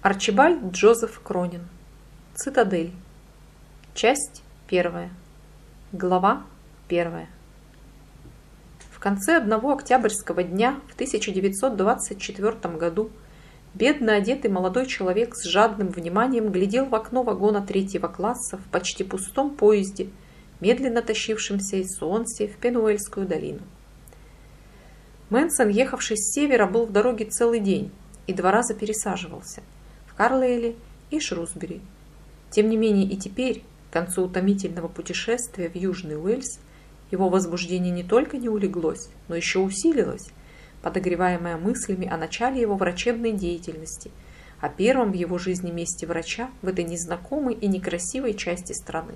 Арчибальд Джозеф Кронин. Цитадель. Часть первая. Глава первая. В конце одного октябрьского дня в 1924 году бедно одетый молодой человек с жадным вниманием глядел в окно вагона третьего класса в почти пустом поезде, медленно тащившемся из Суонси в Пенуэльскую долину. Мэнсон, ехавший с севера, был в дороге целый день и два раза пересаживался Карлейле и Шрусбери. Тем не менее и теперь, к концу утомительного путешествия в Южный Уэльс, его возбуждение не только не улеглось, но еще усилилось, подогреваемое мыслями о начале его врачебной деятельности, о первом в его жизни месте врача в этой незнакомой и некрасивой части страны.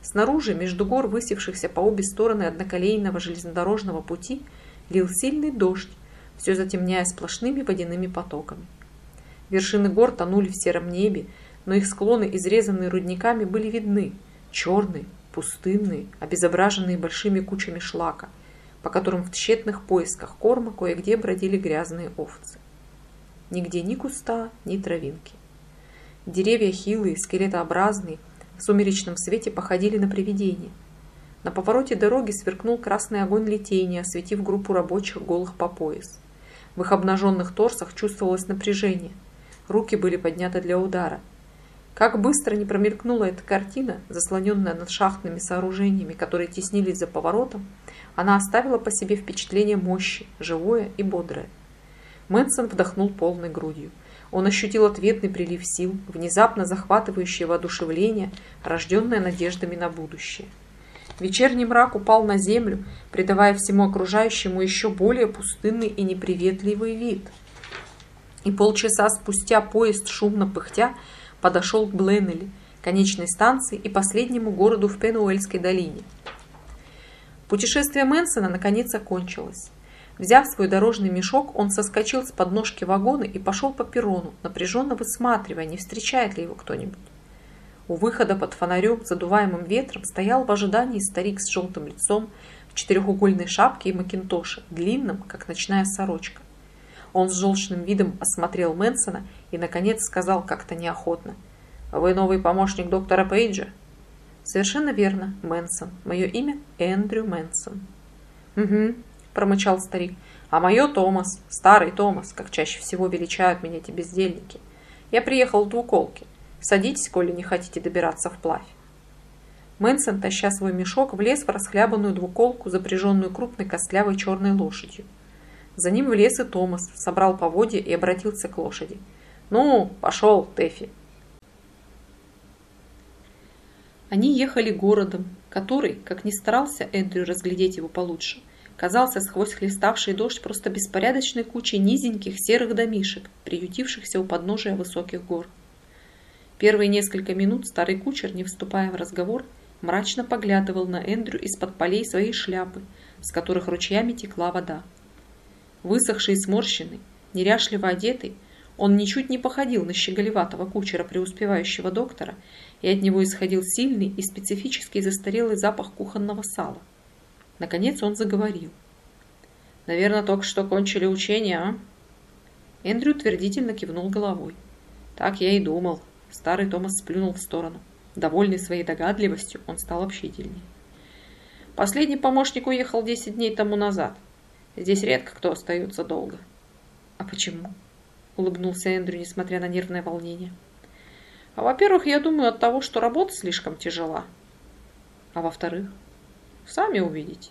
Снаружи, между гор, высевшихся по обе стороны одноколейного железнодорожного пути, лил сильный дождь, все затемняя сплошными водяными потоками. Вершины гор тонули в сером небе, но их склоны, изрезанные рудниками, были видны, черные, пустынные, обезображенные большими кучами шлака, по которым в тщетных поисках корма кое-где бродили грязные овцы. Нигде ни куста, ни травинки. Деревья хилые, скелетообразные, в сумеречном свете походили на привидения – на повороте дороги сверкнул красный огонь литейни, осветив группу рабочих голых по пояс. В их обнаженных торсах чувствовалось напряжение. Руки были подняты для удара. Как быстро не промелькнула эта картина, заслоненная над шахтными сооружениями, которые теснились за поворотом, она оставила по себе впечатление мощи, живое и бодрое. Мэнсон вдохнул полной грудью. Он ощутил ответный прилив сил, внезапно захватывающее воодушевление, рожденное надеждами на будущее. Вечерний мрак упал на землю, придавая всему окружающему еще более пустынный и неприветливый вид. И полчаса спустя поезд, шумно пыхтя, подошел к Бленнелли, конечной станции и последнему городу в Пенуэльской долине. Путешествие Мэнсона наконец окончилось. Взяв свой дорожный мешок, он соскочил с подножки вагона и пошел по перрону, напряженно высматривая, не встречает ли его кто-нибудь. У выхода под фонарем, задуваемым ветром, стоял в ожидании старик с желтым лицом, в четырехугольной шапке и макинтоше, длинном, как ночная сорочка. Он с желчным видом осмотрел Мэнсона и, наконец, сказал как-то неохотно. «Вы новый помощник доктора Пейджа?» «Совершенно верно, Мэнсон. Мое имя Эндрю Мэнсон». «Угу», – промычал старик. «А мое Томас, старый Томас, как чаще всего величают меня эти бездельники. Я приехал в двуколке. Садитесь, коли не хотите добираться вплавь. Мэнсон, таща свой мешок, влез в расхлябанную двуколку, запряженную крупной костлявой черной лошадью. За ним влез и Томас, собрал поводья и обратился к лошади. «Ну, пошел, Тэфи!» Они ехали городом, который, как ни старался Эндрю разглядеть его получше, казался сквозь хлеставший дождь просто беспорядочной кучей низеньких серых домишек, приютившихся у подножия высоких гор. Первые несколько минут старый кучер, не вступая в разговор, мрачно поглядывал на Эндрю из-под полей своей шляпы, с которых ручьями текла вода. Высохший и сморщенный, неряшливо одетый, он ничуть не походил на щеголеватого кучера преуспевающего доктора, и от него исходил сильный и специфический застарелый запах кухонного сала. Наконец он заговорил. «Наверное, только что кончили учение, а?» Эндрю утвердительно кивнул головой. «Так я и думал», Старый Томас сплюнул в сторону. Довольный своей догадливостью, он стал общительней. Последний помощник уехал 10 дней тому назад. Здесь редко кто остается долго. А почему? Улыбнулся Эндрю, несмотря на нервное волнение. А во-первых, я думаю от того, что работа слишком тяжела. А во-вторых, сами увидите.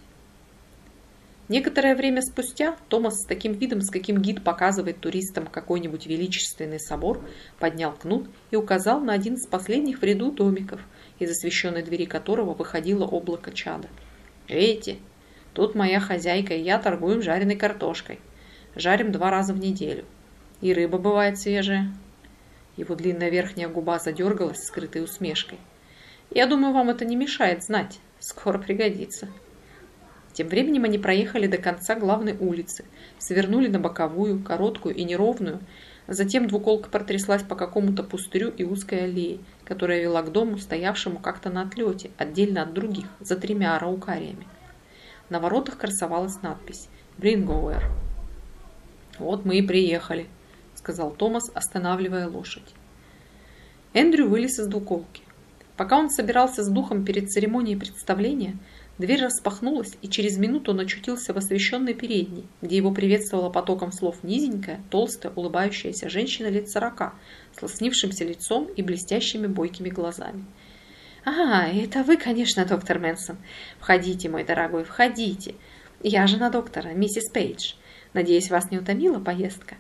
Некоторое время спустя Томас с таким видом, с каким гид показывает туристам какой-нибудь величественный собор, поднял кнут и указал на один из последних в ряду домиков, из освещенной двери которого выходило облако чада. «Видите, тут моя хозяйка и я торгуем жареной картошкой. Жарим два раза в неделю. И рыба бывает свежая». Его длинная верхняя губа задергалась скрытой усмешкой. «Я думаю, вам это не мешает знать. Скоро пригодится». Тем временем они проехали до конца главной улицы, свернули на боковую, короткую и неровную, затем двуколка протряслась по какому-то пустырю и узкой аллее, которая вела к дому, стоявшему как-то на отлете, отдельно от других, за тремя араукариями. На воротах красовалась надпись «Брингоуэр». «Вот мы и приехали», – сказал Томас, останавливая лошадь. Эндрю вылез из двуколки. Пока он собирался с духом перед церемонией представления, дверь распахнулась, и через минуту он очутился в освещенной передней, где его приветствовала потоком слов низенькая, толстая, улыбающаяся женщина лет сорока, с лоснившимся лицом и блестящими бойкими глазами. «А, это вы, конечно, доктор Мэнсон. Входите, мой дорогой, входите. Я жена доктора, миссис Пейдж. Надеюсь, вас не утомила поездка?»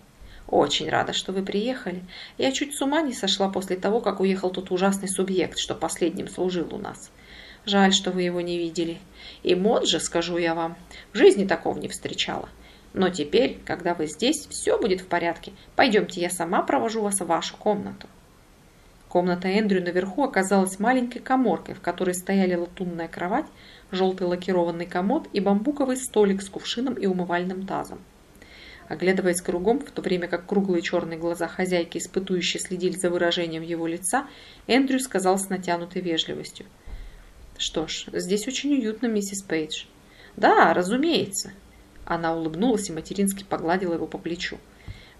Очень рада, что вы приехали. Я чуть с ума не сошла после того, как уехал тот ужасный субъект, что последним служил у нас. Жаль, что вы его не видели. И мод же, скажу я вам, в жизни такого не встречала. Но теперь, когда вы здесь, все будет в порядке. Пойдемте, я сама провожу вас в вашу комнату. Комната Эндрю наверху оказалась маленькой коморкой, в которой стояли латунная кровать, желтый лакированный комод и бамбуковый столик с кувшином и умывальным тазом. Оглядываясь кругом, в то время как круглые черные глаза хозяйки испытующе следили за выражением его лица, Эндрю сказал с натянутой вежливостью. «Что ж, здесь очень уютно, миссис Пейдж». «Да, разумеется». Она улыбнулась и матерински погладила его по плечу.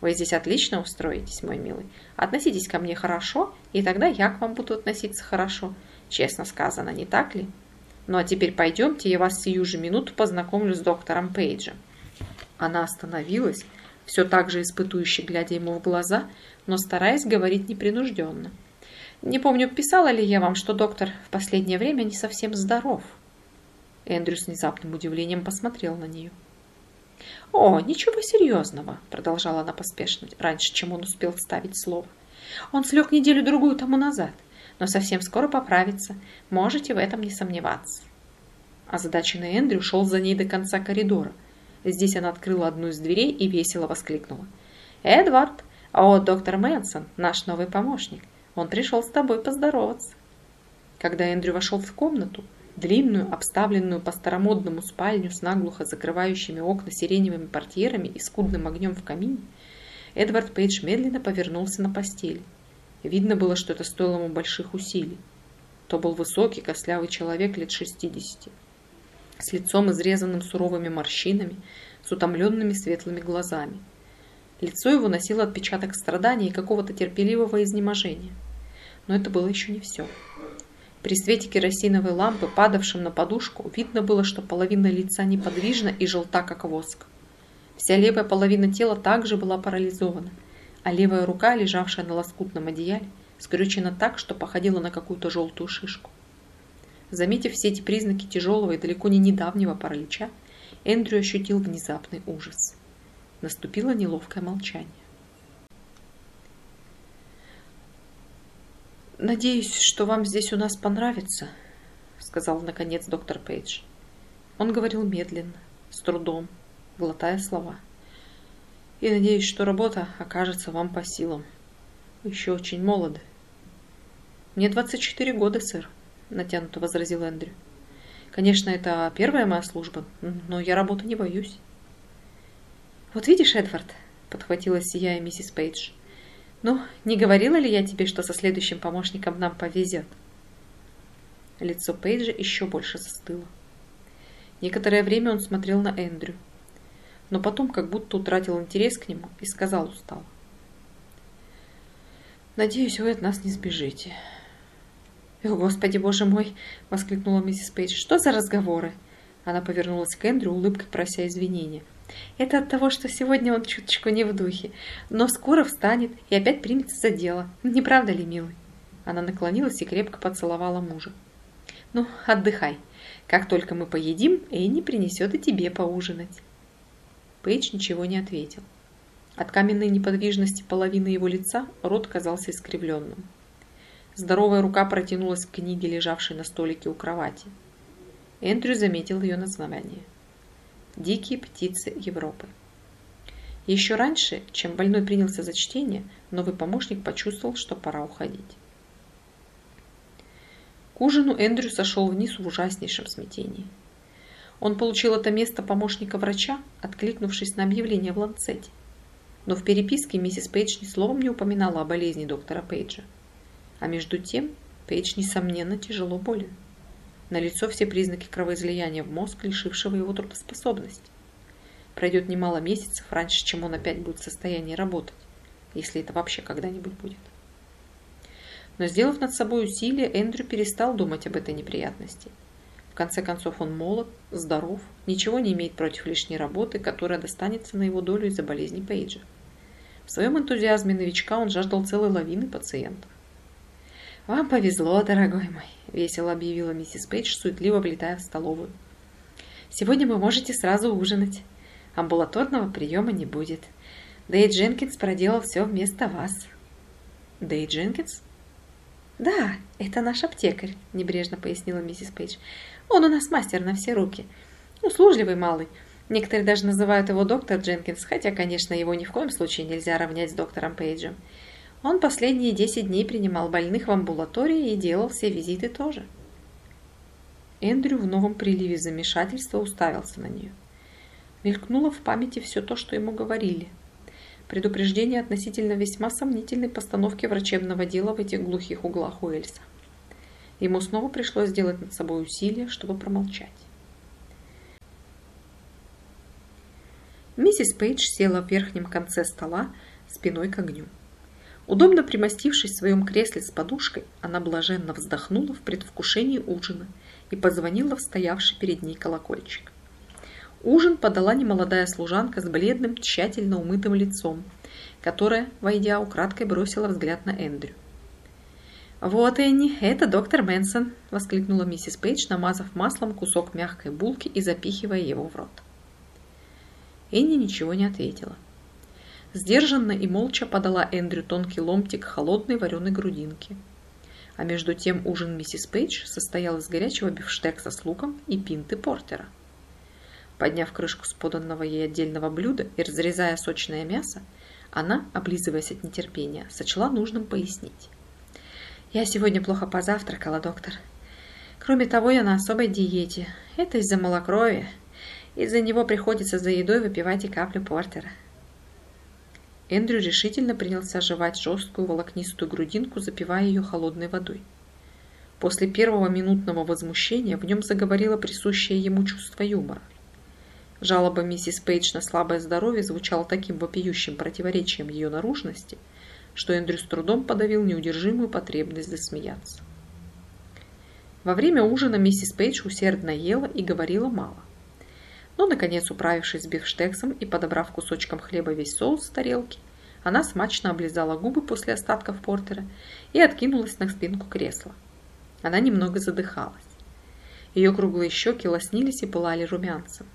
«Вы здесь отлично устроитесь, мой милый. Относитесь ко мне хорошо, и тогда я к вам буду относиться хорошо. Честно сказано, не так ли? Ну а теперь пойдемте, я вас сию же минуту познакомлю с доктором Пейджем». Она остановилась, все так же испытующе глядя ему в глаза, но стараясь говорить непринужденно. «Не помню, писала ли я вам, что доктор в последнее время не совсем здоров?» Эндрю с внезапным удивлением посмотрел на нее. «О, ничего серьезного», — продолжала она поспешно, раньше, чем он успел вставить слово. «Он слег неделю-другую тому назад, но совсем скоро поправится. Можете в этом не сомневаться». Озадаченный Эндрю шел за ней до конца коридора, Здесь она открыла одну из дверей и весело воскликнула. «Эдвард! О, доктор Мэнсон, наш новый помощник. Он пришел с тобой поздороваться». Когда Эндрю вошел в комнату, длинную, обставленную по старомодному спальню с наглухо закрывающими окна сиреневыми портьерами и скудным огнем в камине, Эдвард Пейдж медленно повернулся на постели. Видно было, что это стоило ему больших усилий. То был высокий, кослявый человек лет шестидесяти с лицом изрезанным суровыми морщинами, с утомленными светлыми глазами. Лицо его носило отпечаток страдания и какого-то терпеливого изнеможения. Но это было еще не все. При свете керосиновой лампы, падавшем на подушку, видно было, что половина лица неподвижна и желта, как воск. Вся левая половина тела также была парализована, а левая рука, лежавшая на лоскутном одеяле, скрючена так, что походила на какую-то желтую шишку. Заметив все эти признаки тяжелого и далеко не недавнего паралича, Эндрю ощутил внезапный ужас. Наступило неловкое молчание. «Надеюсь, что вам здесь у нас понравится», — сказал наконец доктор Пейдж. Он говорил медленно, с трудом, глотая слова. «И надеюсь, что работа окажется вам по силам. Вы еще очень молоды». «Мне 24 года, сэр», натянуто возразил Эндрю. Конечно, это первая моя служба, но я работы не боюсь. Вот видишь, Эдвард, подхватила сияя миссис Пейдж. Ну, не говорила ли я тебе, что со следующим помощником нам повезет? Лицо Пейджа еще больше застыло. Некоторое время он смотрел на Эндрю, но потом как будто утратил интерес к нему и сказал устало. «Надеюсь, вы от нас не сбежите». «О, Господи, Боже мой!» – воскликнула миссис Пейдж. «Что за разговоры?» Она повернулась к Эндрю, улыбкой прося извинения. «Это от того, что сегодня он чуточку не в духе, но скоро встанет и опять примется за дело. Не правда ли, милый?» Она наклонилась и крепко поцеловала мужа. «Ну, отдыхай. Как только мы поедим, Энни принесет и тебе поужинать». Пейдж ничего не ответил. От каменной неподвижности половины его лица рот казался искривленным. Здоровая рука протянулась к книге, лежавшей на столике у кровати. Эндрю заметил ее название. «Дикие птицы Европы». Еще раньше, чем больной принялся за чтение, новый помощник почувствовал, что пора уходить. К ужину Эндрю сошел вниз в ужаснейшем смятении. Он получил это место помощника врача, откликнувшись на объявление в Ланцете. Но в переписке миссис Пейдж ни словом не упоминала о болезни доктора Пейджа. А между тем Пейдж, несомненно, тяжело болен. Налицо все признаки кровоизлияния в мозг, лишившего его трудоспособности. Пройдет немало месяцев раньше, чем он опять будет в состоянии работать. если это вообще когда-нибудь будет. Но сделав над собой усилие, Эндрю перестал думать об этой неприятности. В конце концов, он молод, здоров, ничего не имеет против лишней работы, которая достанется на его долю из-за болезни Пейджа. В своем энтузиазме новичка он жаждал целой лавины пациентов. «Вам повезло, дорогой мой», — весело объявила миссис Пейдж, суетливо влетая в столовую. «Сегодня вы можете сразу ужинать. Амбулаторного приема не будет. Дэй Дженкинс проделал все вместо вас». «Дэй Дженкинс?» «Да, это наш аптекарь», — небрежно пояснила миссис Пейдж. «Он у нас мастер на все руки. Услужливый малый. Некоторые даже называют его доктор Дженкинс, хотя, конечно, его ни в коем случае нельзя равнять с доктором Пейджем. Он последние 10 дней принимал больных в амбулатории и делал все визиты тоже». Эндрю в новом приливе замешательства уставился на нее. Мелькнуло в памяти все то, что ему говорили — предупреждение относительно весьма сомнительной постановки врачебного дела в этих глухих углах Уэльса. Ему снова пришлось сделать над собой усилие, чтобы промолчать. Миссис Пейдж села в верхнем конце стола спиной к огню. Удобно примостившись в своем кресле с подушкой, она блаженно вздохнула в предвкушении ужина и позвонила в стоявший перед ней колокольчик. Ужин подала немолодая служанка с бледным, тщательно умытым лицом, которая, войдя, украдкой бросила взгляд на Эндрю. «Вот, Энни, это доктор Мэнсон», — воскликнула миссис Пейдж, намазав маслом кусок мягкой булки и запихивая его в рот. Энни ничего не ответила. Сдержанно и молча подала Эндрю тонкий ломтик холодной вареной грудинки. А между тем ужин миссис Пейдж состоял из горячего бифштекса с луком и пинты портера. Подняв крышку с поданного ей отдельного блюда и разрезая сочное мясо, она, облизываясь от нетерпения, сочла нужным пояснить. «Я сегодня плохо позавтракала, доктор. Кроме того, я на особой диете. Это из-за малокровия. Из-за него приходится за едой выпивать и каплю портера». Эндрю решительно принялся жевать жесткую волокнистую грудинку, запивая ее холодной водой. После первого минутного возмущения в нем заговорило присущее ему чувство юмора. Жалоба миссис Пейдж на слабое здоровье звучала таким вопиющим противоречием ее наружности, что Эндрю с трудом подавил неудержимую потребность засмеяться. Во время ужина миссис Пейдж усердно ела и говорила мало. Но, наконец, управившись с бифштексом и подобрав кусочком хлеба весь соус с тарелки, она смачно облизала губы после остатков портера и откинулась на спинку кресла. Она немного задыхалась. Ее круглые щеки лоснились и пылали румянцем.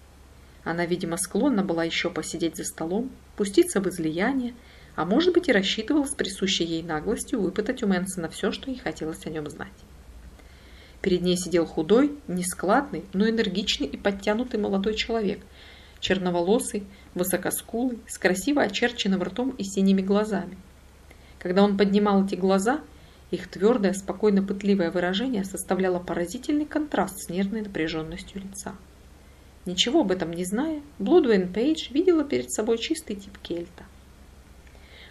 Она, видимо, склонна была еще посидеть за столом, пуститься в излияние, а может быть и рассчитывала с присущей ей наглостью выпытать у Мэнсона все, что ей хотелось о нем знать. Перед ней сидел худой, нескладный, но энергичный и подтянутый молодой человек, черноволосый, высокоскулый, с красиво очерченным ртом и синими глазами. Когда он поднимал эти глаза, их твердое, спокойно пытливое выражение составляло поразительный контраст с нервной напряженностью лица. Ничего об этом не зная, Блудуэн Пейдж видела перед собой чистый тип кельта.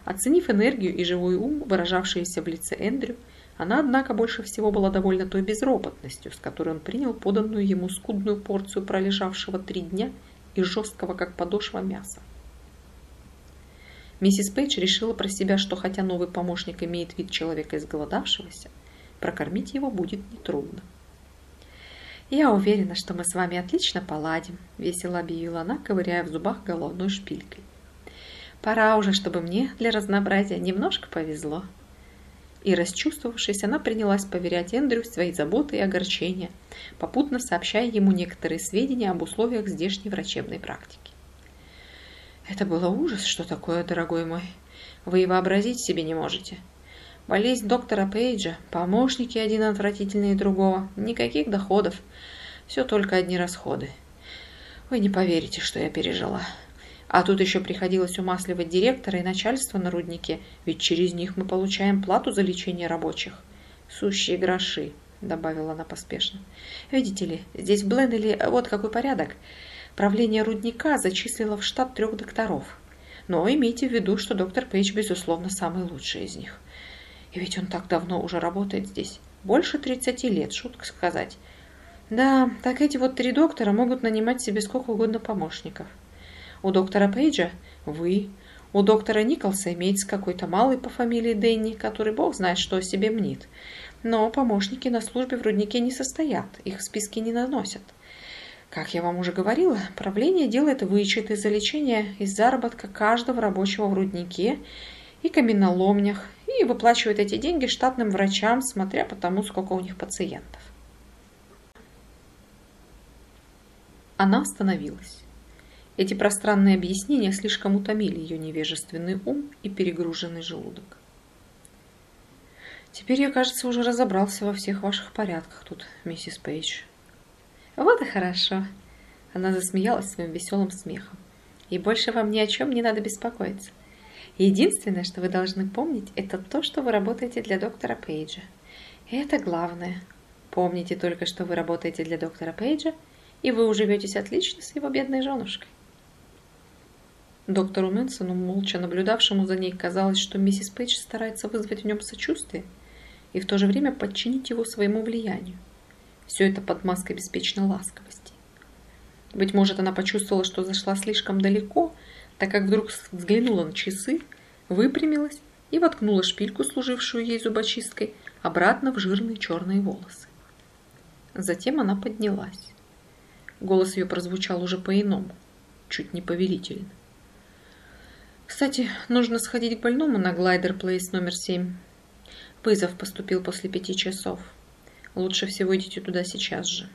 Оценив энергию и живой ум, выражавшиеся в лице Эндрю, она, однако, больше всего была довольна той безропотностью, с которой он принял поданную ему скудную порцию пролежавшего три дня и жесткого, как подошва, мяса. Миссис Пейдж решила про себя, что хотя новый помощник имеет вид человека изголодавшегося, прокормить его будет нетрудно. «Я уверена, что мы с вами отлично поладим», — весело объявила она, ковыряя в зубах головной шпилькой. «Пора уже, чтобы мне для разнообразия немножко повезло». И, расчувствовавшись, она принялась поверять Эндрю свои заботы и огорчения, попутно сообщая ему некоторые сведения об условиях здешней врачебной практики. «Это было ужас, что такое, дорогой мой. Вы и вообразить себе не можете. Болезнь доктора Пейджа, помощники один отвратительнее другого, никаких доходов, все только одни расходы. Вы не поверите, что я пережила. А тут еще приходилось умасливать директора и начальство на руднике, ведь через них мы получаем плату за лечение рабочих. Сущие гроши, добавила она поспешно. Видите ли, здесь в Бленнеле вот какой порядок. Правление рудника зачислило в штат трех докторов. Но имейте в виду, что доктор Пейдж, безусловно, самый лучший из них. И ведь он так давно уже работает здесь. Больше 30 лет, шутка сказать. Да, так эти вот три доктора могут нанимать себе сколько угодно помощников. У доктора Пейджа вы, У доктора Николса имеется какой-то малый по фамилии Дэнни, который бог знает, что о себе мнит. Но помощники на службе в руднике не состоят, их в списке не наносят. Как я вам уже говорила, правление делает вычеты за лечение из заработка каждого рабочего в руднике и каменоломнях и выплачивает эти деньги штатным врачам, смотря по тому, сколько у них пациентов. Она остановилась. Эти пространные объяснения слишком утомили ее невежественный ум и перегруженный желудок. Теперь я, кажется, уже разобрался во всех ваших порядках тут, миссис Пейдж. Вот и хорошо. Она засмеялась своим веселым смехом. И больше вам ни о чем не надо беспокоиться. Единственное, что вы должны помнить, это то, что вы работаете для доктора Пейджа. Это главное. Помните только, что вы работаете для доктора Пейджа, и вы уживетесь отлично с его бедной женушкой. Доктору Мэнсону, молча наблюдавшему за ней, казалось, что миссис Пейдж старается вызвать в нем сочувствие и в то же время подчинить его своему влиянию. Все это под маской беспечной ласковости. Быть может, она почувствовала, что зашла слишком далеко, так как вдруг взглянула на часы, выпрямилась и воткнула шпильку, служившую ей зубочисткой, обратно в жирные черные волосы. Затем она поднялась. Голос ее прозвучал уже по-иному, чуть не повелительно. «Кстати, нужно сходить к больному на Глайдер Плейс номер семь. Вызов поступил после пяти часов. Лучше всего идите туда сейчас же.